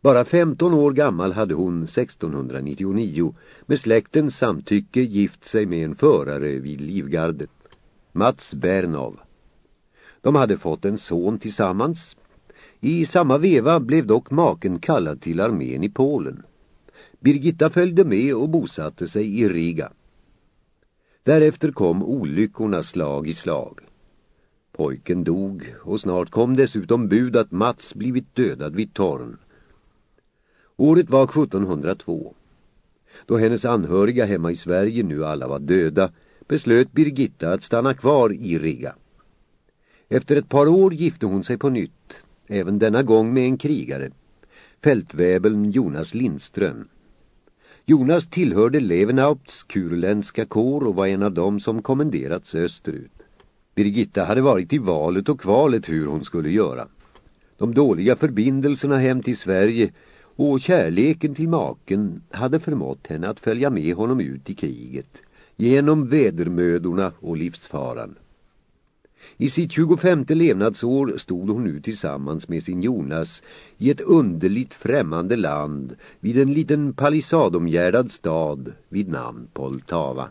Bara 15 år gammal hade hon 1699 med släktens samtycke gift sig med en förare vid Livgardet, Mats Bernov. De hade fått en son tillsammans. I samma veva blev dock maken kallad till armén i Polen. Birgitta följde med och bosatte sig i Riga. Därefter kom olyckorna slag i slag. Pojken dog och snart kom dessutom bud att Mats blivit dödad vid Torn. Året var 1702. Då hennes anhöriga hemma i Sverige nu alla var döda beslöt Birgitta att stanna kvar i Riga. Efter ett par år gifte hon sig på nytt, även denna gång med en krigare, fältväbeln Jonas Lindström. Jonas tillhörde Levenaupts kurländska kår och var en av dem som kommenderats österut. Birgitta hade varit i valet och kvalet hur hon skulle göra. De dåliga förbindelserna hem till Sverige och kärleken till maken hade förmått henne att följa med honom ut i kriget, genom vedermödorna och livsfaran. I sitt 25 levnadsår stod hon nu tillsammans med sin Jonas i ett underligt främmande land vid en liten palissadomgärdad stad vid namn Poltava.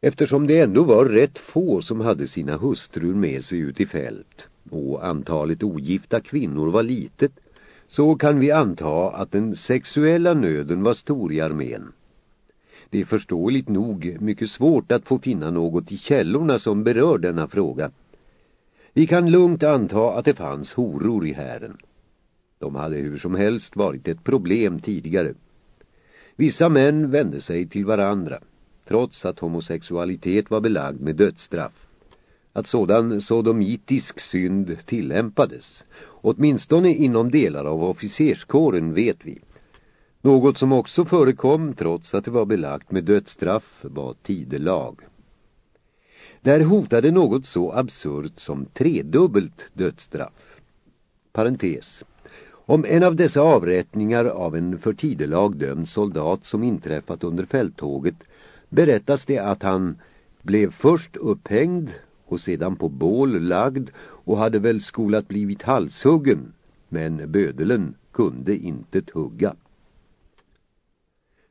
Eftersom det ändå var rätt få som hade sina hustrur med sig ut i fält och antalet ogifta kvinnor var litet så kan vi anta att den sexuella nöden var stor i armén. Det är förståeligt nog mycket svårt att få finna något i källorna som berör denna fråga. Vi kan lugnt anta att det fanns horor i hären. De hade hur som helst varit ett problem tidigare. Vissa män vände sig till varandra, trots att homosexualitet var belagd med dödsstraff. Att sådan sodomitisk synd tillämpades, åtminstone inom delar av officerskåren vet vi. Något som också förekom trots att det var belagt med dödsstraff var tidelag. Där hotade något så absurt som tredubbelt dödsstraff. Parentes. Om en av dessa avrättningar av en för tidelag dömd soldat som inträffat under fälttåget berättas det att han blev först upphängd och sedan på bål lagd och hade väl skolat blivit halshuggen men bödelen kunde inte hugga.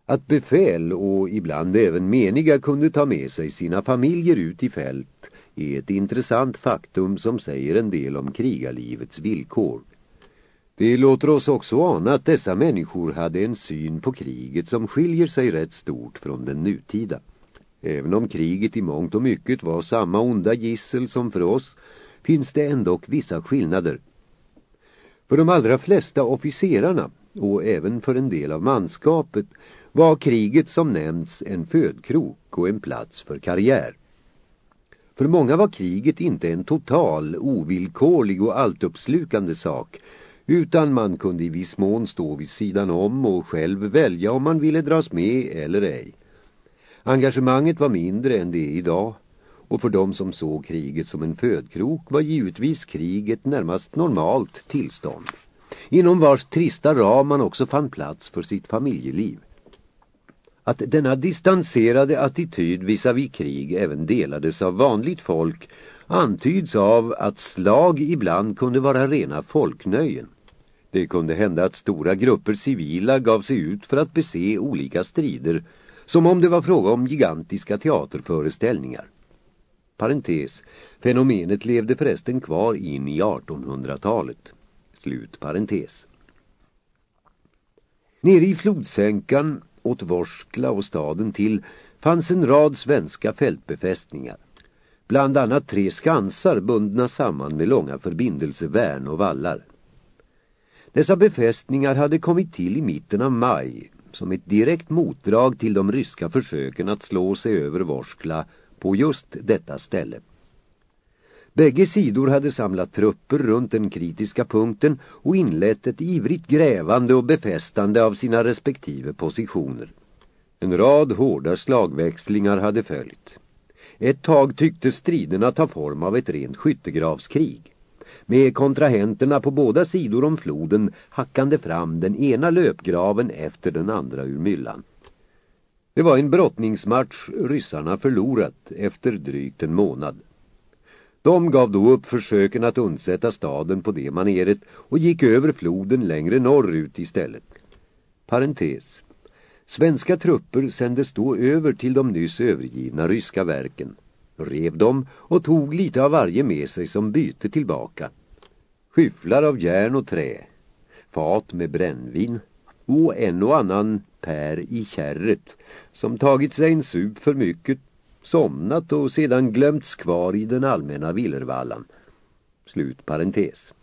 Att befäl och ibland även meniga kunde ta med sig sina familjer ut i fält är ett intressant faktum som säger en del om krigarlivets villkor. Det låter oss också ana att dessa människor hade en syn på kriget som skiljer sig rätt stort från den nutida. Även om kriget i mångt och mycket var samma onda gissel som för oss finns det ändå vissa skillnader. För de allra flesta officerarna och även för en del av manskapet var kriget som nämnts en födkrok och en plats för karriär. För många var kriget inte en total, ovillkorlig och alltuppslukande sak utan man kunde i viss mån stå vid sidan om och själv välja om man ville dras med eller ej. Engagemanget var mindre än det är idag och för dem som såg kriget som en födkrok var givetvis kriget närmast normalt tillstånd. Inom vars trista ram man också fann plats för sitt familjeliv. Att denna distanserade attityd visavi krig även delades av vanligt folk antyds av att slag ibland kunde vara rena folknöjen. Det kunde hända att stora grupper civila gav sig ut för att bese olika strider som om det var fråga om gigantiska teaterföreställningar. Parentes, fenomenet levde förresten kvar in i 1800-talet. Slut parentes. Nere i flodsänkan åt Vorskla och staden till fanns en rad svenska fältbefästningar. Bland annat tre skansar bundna samman med långa förbindelsevärn och vallar. Dessa befästningar hade kommit till i mitten av maj som ett direkt motdrag till de ryska försöken att slå sig över Vorskla på just detta ställe. Bägge sidor hade samlat trupper runt den kritiska punkten och inlett ett ivrigt grävande och befästande av sina respektive positioner. En rad hårda slagväxlingar hade följt. Ett tag tyckte striderna ta form av ett rent skyttegravskrig. Med kontrahenterna på båda sidor om floden hackande fram den ena löpgraven efter den andra ur myllan. Det var en brottningsmatch ryssarna förlorat efter drygt en månad. De gav då upp försöken att undsätta staden på det maneret och gick över floden längre norrut istället. Parentes. Svenska trupper sändes då över till de nyss övergivna ryska verken, rev dem och tog lite av varje med sig som byte tillbaka. Skyfflar av järn och trä, fat med brännvin och en och annan pär i kärret som tagit sig en sup för mycket, somnat och sedan glömts kvar i den allmänna villervallan. Slut parentes.